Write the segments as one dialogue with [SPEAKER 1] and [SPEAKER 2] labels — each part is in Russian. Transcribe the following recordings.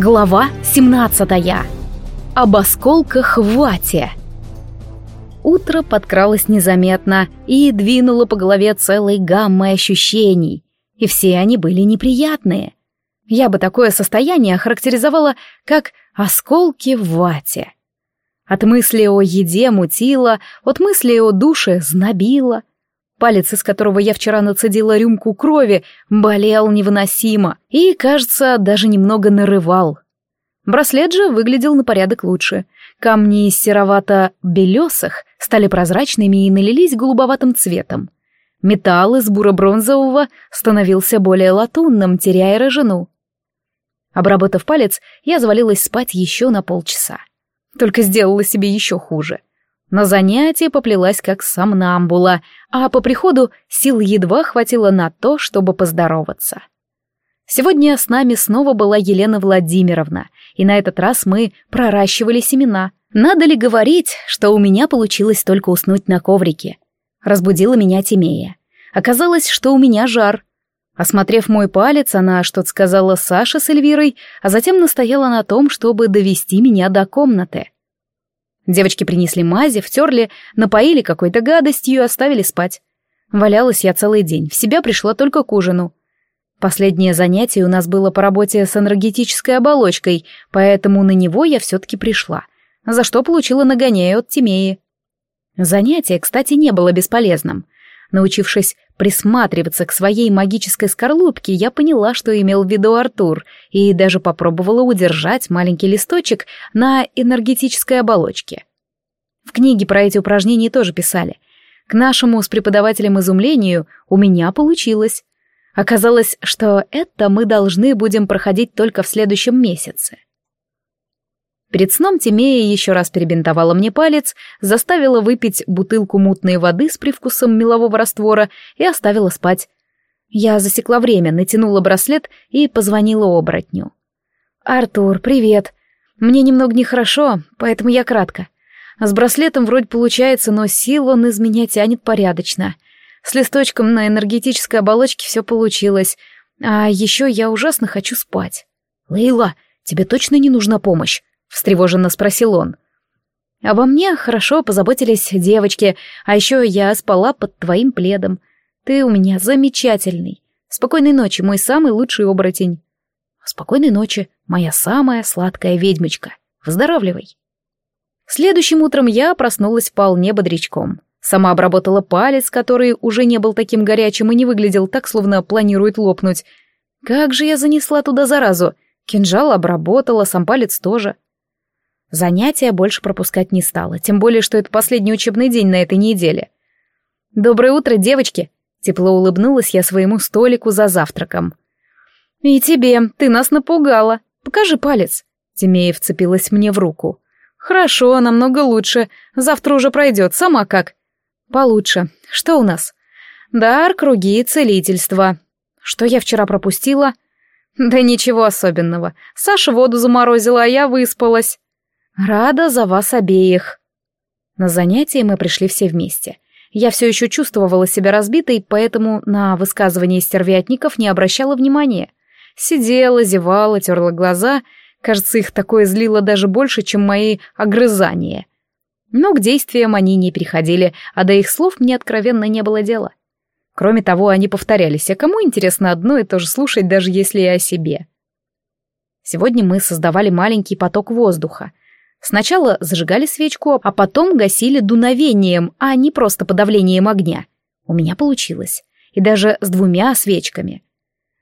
[SPEAKER 1] Глава 17. Об осколках вате. Утро подкралось незаметно и двинуло по голове целой гаммой ощущений, и все они были неприятные. Я бы такое состояние охарактеризовала как осколки в вате. От мысли о еде мутило, от мысли о душе знобило, Палец, из которого я вчера нацедила рюмку крови, болел невыносимо и, кажется, даже немного нарывал. Браслет же выглядел на порядок лучше. Камни из серовато-белесых стали прозрачными и налились голубоватым цветом. Металл из буро-бронзового становился более латунным, теряя рыжину. Обработав палец, я завалилась спать еще на полчаса. Только сделала себе еще хуже. На занятие поплелась как сомнамбула, а по приходу сил едва хватило на то, чтобы поздороваться. Сегодня с нами снова была Елена Владимировна, и на этот раз мы проращивали семена. Надо ли говорить, что у меня получилось только уснуть на коврике? Разбудила меня Тимея. Оказалось, что у меня жар. Осмотрев мой палец, она что-то сказала Саше с Эльвирой, а затем настояла на том, чтобы довести меня до комнаты. Девочки принесли мази, втерли, напоили какой-то гадостью и оставили спать. Валялась я целый день, в себя пришла только к ужину. Последнее занятие у нас было по работе с энергетической оболочкой, поэтому на него я все-таки пришла, за что получила нагоняя от Тимеи. Занятие, кстати, не было бесполезным. Научившись присматриваться к своей магической скорлупке, я поняла, что имел в виду Артур, и даже попробовала удержать маленький листочек на энергетической оболочке. В книге про эти упражнения тоже писали. К нашему с преподавателем изумлению у меня получилось. Оказалось, что это мы должны будем проходить только в следующем месяце. Перед сном Тимея еще раз перебинтовала мне палец, заставила выпить бутылку мутной воды с привкусом мелового раствора и оставила спать. Я засекла время, натянула браслет и позвонила оборотню. «Артур, привет. Мне немного нехорошо, поэтому я кратко. С браслетом вроде получается, но сил он из меня тянет порядочно. С листочком на энергетической оболочке все получилось. А еще я ужасно хочу спать». «Лейла, тебе точно не нужна помощь?» — встревоженно спросил он. «Обо мне хорошо позаботились девочки, а еще я спала под твоим пледом. Ты у меня замечательный. Спокойной ночи, мой самый лучший оборотень». «Спокойной ночи, моя самая сладкая ведьмочка. Выздоравливай». Следующим утром я проснулась вполне бодрячком. Сама обработала палец, который уже не был таким горячим и не выглядел так, словно планирует лопнуть. Как же я занесла туда заразу? Кинжал обработала, сам палец тоже. Занятия больше пропускать не стала, тем более, что это последний учебный день на этой неделе. «Доброе утро, девочки!» Тепло улыбнулась я своему столику за завтраком. «И тебе, ты нас напугала. Покажи палец». Тимея вцепилась мне в руку. «Хорошо, намного лучше. Завтра уже пройдет. Сама как?» «Получше. Что у нас?» «Дар, круги, целительство». «Что я вчера пропустила?» «Да ничего особенного. Саша воду заморозила, а я выспалась». «Рада за вас обеих». На занятие мы пришли все вместе. Я все еще чувствовала себя разбитой, поэтому на высказывания стервятников не обращала внимания. Сидела, зевала, терла глаза. Кажется, их такое злило даже больше, чем мои огрызания. Но к действиям они не переходили, а до их слов мне откровенно не было дела. Кроме того, они повторялись, а кому интересно одно и то же слушать, даже если и о себе? Сегодня мы создавали маленький поток воздуха — Сначала зажигали свечку, а потом гасили дуновением, а не просто подавлением огня. У меня получилось. И даже с двумя свечками.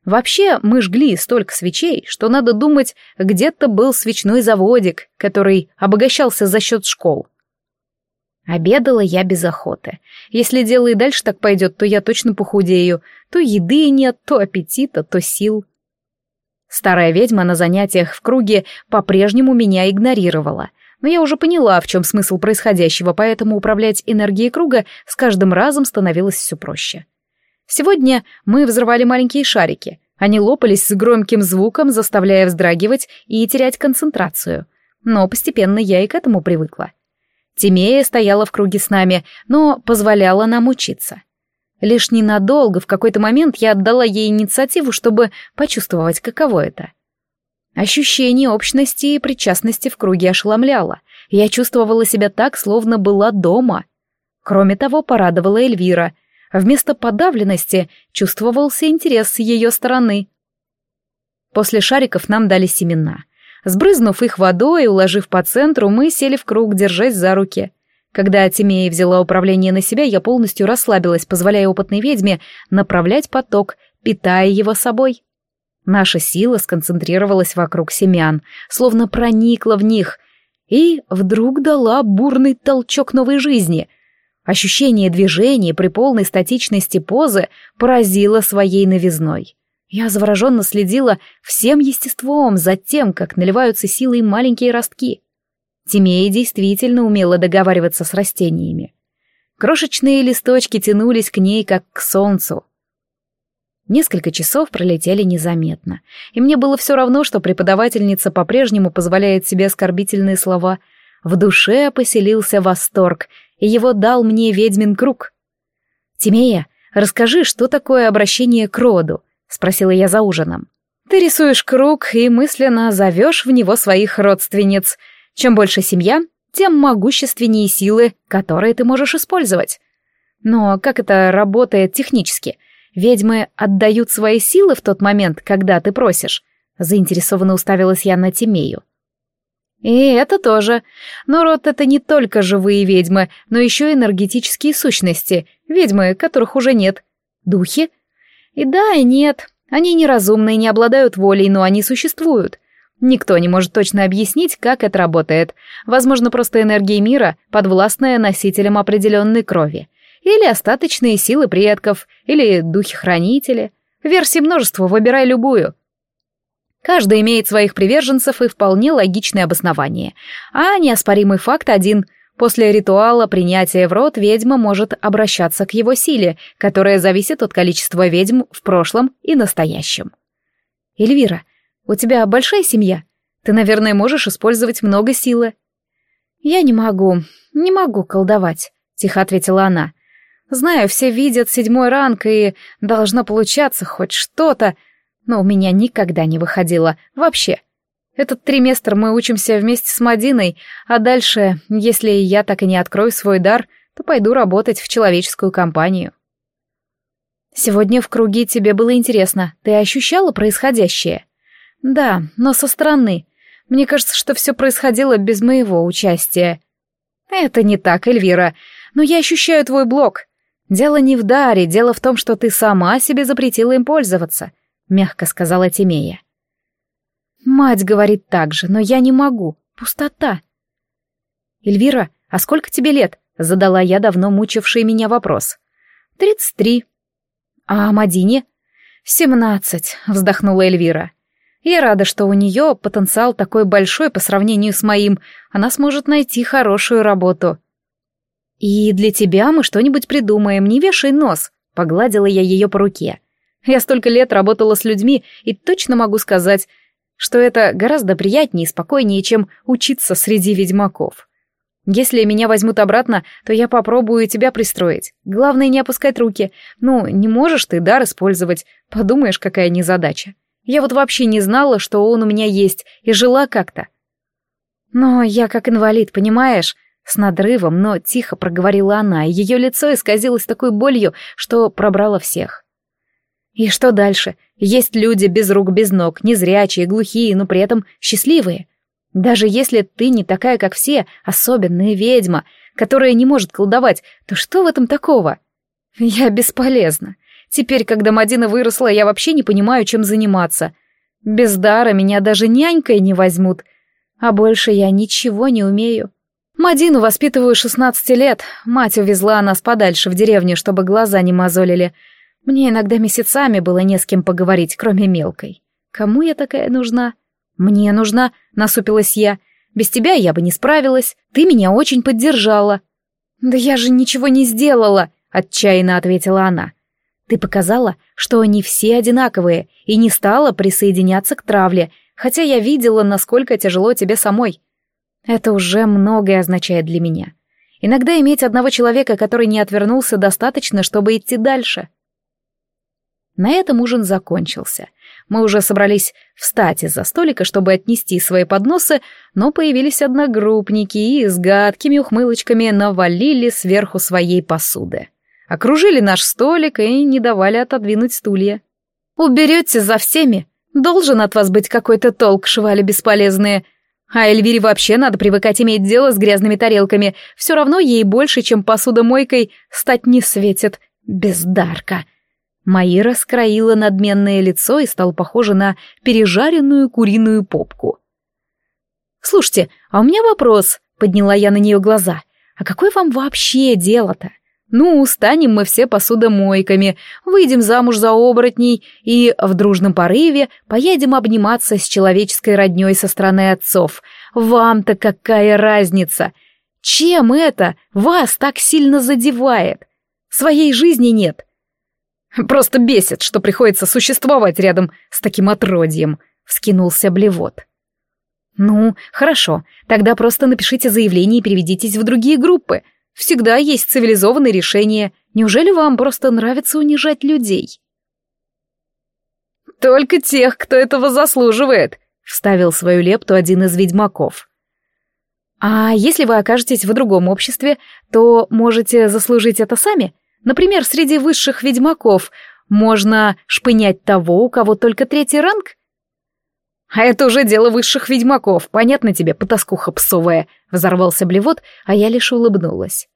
[SPEAKER 1] Вообще, мы жгли столько свечей, что, надо думать, где-то был свечной заводик, который обогащался за счет школ. Обедала я без охоты. Если дело и дальше так пойдет, то я точно похудею. То еды нет, то аппетита, то сил. Старая ведьма на занятиях в круге по-прежнему меня игнорировала. Но я уже поняла, в чем смысл происходящего, поэтому управлять энергией круга с каждым разом становилось все проще. Сегодня мы взрывали маленькие шарики. Они лопались с громким звуком, заставляя вздрагивать и терять концентрацию. Но постепенно я и к этому привыкла. Тимея стояла в круге с нами, но позволяла нам учиться. Лишь ненадолго, в какой-то момент я отдала ей инициативу, чтобы почувствовать, каково это. Ощущение общности и причастности в круге ошеломляло. Я чувствовала себя так, словно была дома. Кроме того, порадовала Эльвира. Вместо подавленности чувствовался интерес с ее стороны. После шариков нам дали семена. Сбрызнув их водой и уложив по центру, мы сели в круг, держась за руки. Когда Тимея взяла управление на себя, я полностью расслабилась, позволяя опытной ведьме направлять поток, питая его собой. Наша сила сконцентрировалась вокруг семян, словно проникла в них, и вдруг дала бурный толчок новой жизни. Ощущение движения при полной статичности позы поразило своей новизной. Я завороженно следила всем естеством за тем, как наливаются силой маленькие ростки. Тимея действительно умела договариваться с растениями. Крошечные листочки тянулись к ней, как к солнцу. Несколько часов пролетели незаметно, и мне было все равно, что преподавательница по-прежнему позволяет себе оскорбительные слова. В душе поселился восторг, и его дал мне ведьмин круг. «Тимея, расскажи, что такое обращение к роду?» — спросила я за ужином. «Ты рисуешь круг и мысленно зовешь в него своих родственниц. Чем больше семья, тем могущественнее силы, которые ты можешь использовать. Но как это работает технически? Ведьмы отдают свои силы в тот момент, когда ты просишь?» Заинтересованно уставилась я на Тимею. «И это тоже. Но род — это не только живые ведьмы, но еще энергетические сущности, ведьмы, которых уже нет. Духи? И да, и нет. Они неразумные, не обладают волей, но они существуют. Никто не может точно объяснить, как это работает. Возможно, просто энергия мира, подвластная носителям определенной крови. Или остаточные силы предков, или духи-хранители. Версий множество, выбирай любую. Каждый имеет своих приверженцев и вполне логичное обоснование. А неоспоримый факт один. После ритуала принятия в рот ведьма может обращаться к его силе, которая зависит от количества ведьм в прошлом и настоящем. Эльвира, у тебя большая семья? Ты, наверное, можешь использовать много силы. Я не могу, не могу колдовать, тихо ответила она. Знаю, все видят седьмой ранг, и должно получаться хоть что-то, но у меня никогда не выходило, вообще. Этот триместр мы учимся вместе с Мадиной, а дальше, если я так и не открою свой дар, то пойду работать в человеческую компанию. Сегодня в круге тебе было интересно. Ты ощущала происходящее? Да, но со стороны. Мне кажется, что все происходило без моего участия. Это не так, Эльвира. Но я ощущаю твой блок. Дело не в даре, дело в том, что ты сама себе запретила им пользоваться, мягко сказала Тимея. Мать говорит так же, но я не могу. Пустота. Эльвира, а сколько тебе лет? Задала я давно мучивший меня вопрос. Тридцать три. А Мадине? Семнадцать, вздохнула Эльвира. Я рада, что у нее потенциал такой большой по сравнению с моим. Она сможет найти хорошую работу. И для тебя мы что-нибудь придумаем, не вешай нос. Погладила я ее по руке. Я столько лет работала с людьми и точно могу сказать, что это гораздо приятнее и спокойнее, чем учиться среди ведьмаков. Если меня возьмут обратно, то я попробую тебя пристроить. Главное, не опускать руки. Ну, не можешь ты дар использовать. Подумаешь, какая незадача. Я вот вообще не знала, что он у меня есть, и жила как-то. Но я как инвалид, понимаешь? С надрывом, но тихо проговорила она, и ее лицо исказилось такой болью, что пробрало всех. И что дальше? Есть люди без рук, без ног, незрячие, глухие, но при этом счастливые. Даже если ты не такая, как все, особенная ведьма, которая не может колдовать, то что в этом такого? Я бесполезна. Теперь, когда Мадина выросла, я вообще не понимаю, чем заниматься. Без дара меня даже нянькой не возьмут. А больше я ничего не умею. Мадину воспитываю 16 лет. Мать увезла нас подальше в деревню, чтобы глаза не мозолили. Мне иногда месяцами было не с кем поговорить, кроме мелкой. Кому я такая нужна? Мне нужна, насупилась я. Без тебя я бы не справилась. Ты меня очень поддержала. Да я же ничего не сделала, отчаянно ответила она. Ты показала, что они все одинаковые, и не стала присоединяться к травле, хотя я видела, насколько тяжело тебе самой. Это уже многое означает для меня. Иногда иметь одного человека, который не отвернулся, достаточно, чтобы идти дальше. На этом ужин закончился. Мы уже собрались встать из-за столика, чтобы отнести свои подносы, но появились одногруппники и с гадкими ухмылочками навалили сверху своей посуды. Окружили наш столик и не давали отодвинуть стулья. «Уберете за всеми? Должен от вас быть какой-то толк, швали бесполезные. А Эльвире вообще надо привыкать иметь дело с грязными тарелками. Все равно ей больше, чем посудомойкой, стать не светит. Бездарка». Маира скроила надменное лицо и стала похожа на пережаренную куриную попку. «Слушайте, а у меня вопрос», — подняла я на нее глаза. «А какое вам вообще дело-то? Ну, станем мы все посудомойками, выйдем замуж за оборотней и в дружном порыве поедем обниматься с человеческой родней со стороны отцов. Вам-то какая разница? Чем это вас так сильно задевает? Своей жизни нет, Просто бесит, что приходится существовать рядом с таким отродьем», — вскинулся Блевот. «Ну, хорошо, тогда просто напишите заявление и переведитесь в другие группы. Всегда есть цивилизованные решения. Неужели вам просто нравится унижать людей?» «Только тех, кто этого заслуживает», — вставил свою лепту один из ведьмаков. «А если вы окажетесь в другом обществе, то можете заслужить это сами?» Например, среди высших ведьмаков можно шпынять того, у кого только третий ранг? А это уже дело высших ведьмаков, понятно тебе, потаскуха псовая, взорвался блевот, а я лишь улыбнулась.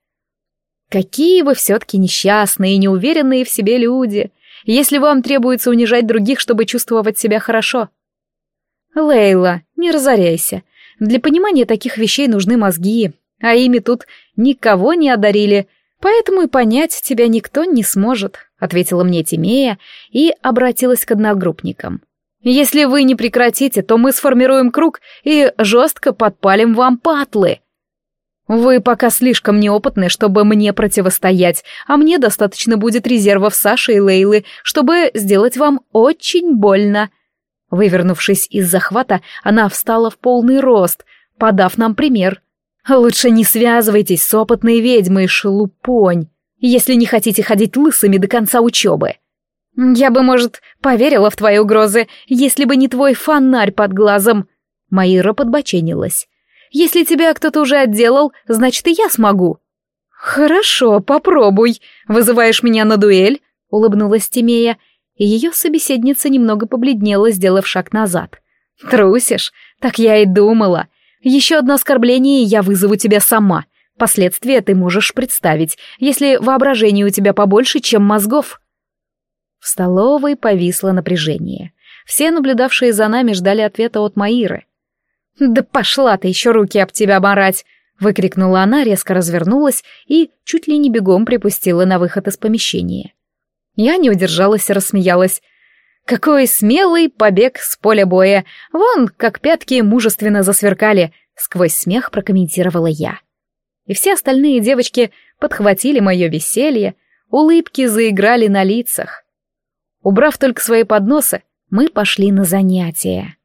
[SPEAKER 1] Какие вы все-таки несчастные и неуверенные в себе люди, если вам требуется унижать других, чтобы чувствовать себя хорошо. Лейла, не разоряйся. Для понимания таких вещей нужны мозги, а ими тут никого не одарили — «Поэтому и понять тебя никто не сможет», — ответила мне Тимея и обратилась к одногруппникам. «Если вы не прекратите, то мы сформируем круг и жестко подпалим вам патлы. Вы пока слишком неопытны, чтобы мне противостоять, а мне достаточно будет резервов Саши и Лейлы, чтобы сделать вам очень больно». Вывернувшись из захвата, она встала в полный рост, подав нам пример — Лучше не связывайтесь с опытной ведьмой, шелупонь, если не хотите ходить лысыми до конца учебы. Я бы, может, поверила в твои угрозы, если бы не твой фонарь под глазом. Маира подбоченилась. Если тебя кто-то уже отделал, значит и я смогу. Хорошо, попробуй. Вызываешь меня на дуэль? Улыбнулась Тимея, и ее собеседница немного побледнела, сделав шаг назад. Трусишь? Так я и думала. Еще одно оскорбление, и я вызову тебя сама. Последствия ты можешь представить, если воображение у тебя побольше, чем мозгов». В столовой повисло напряжение. Все, наблюдавшие за нами, ждали ответа от Маиры. «Да пошла ты еще руки об тебя марать!» — выкрикнула она, резко развернулась и чуть ли не бегом припустила на выход из помещения. Я не удержалась и рассмеялась. Какой смелый побег с поля боя! Вон, как пятки мужественно засверкали, сквозь смех прокомментировала я. И все остальные девочки подхватили мое веселье, улыбки заиграли на лицах. Убрав только свои подносы, мы пошли на занятия.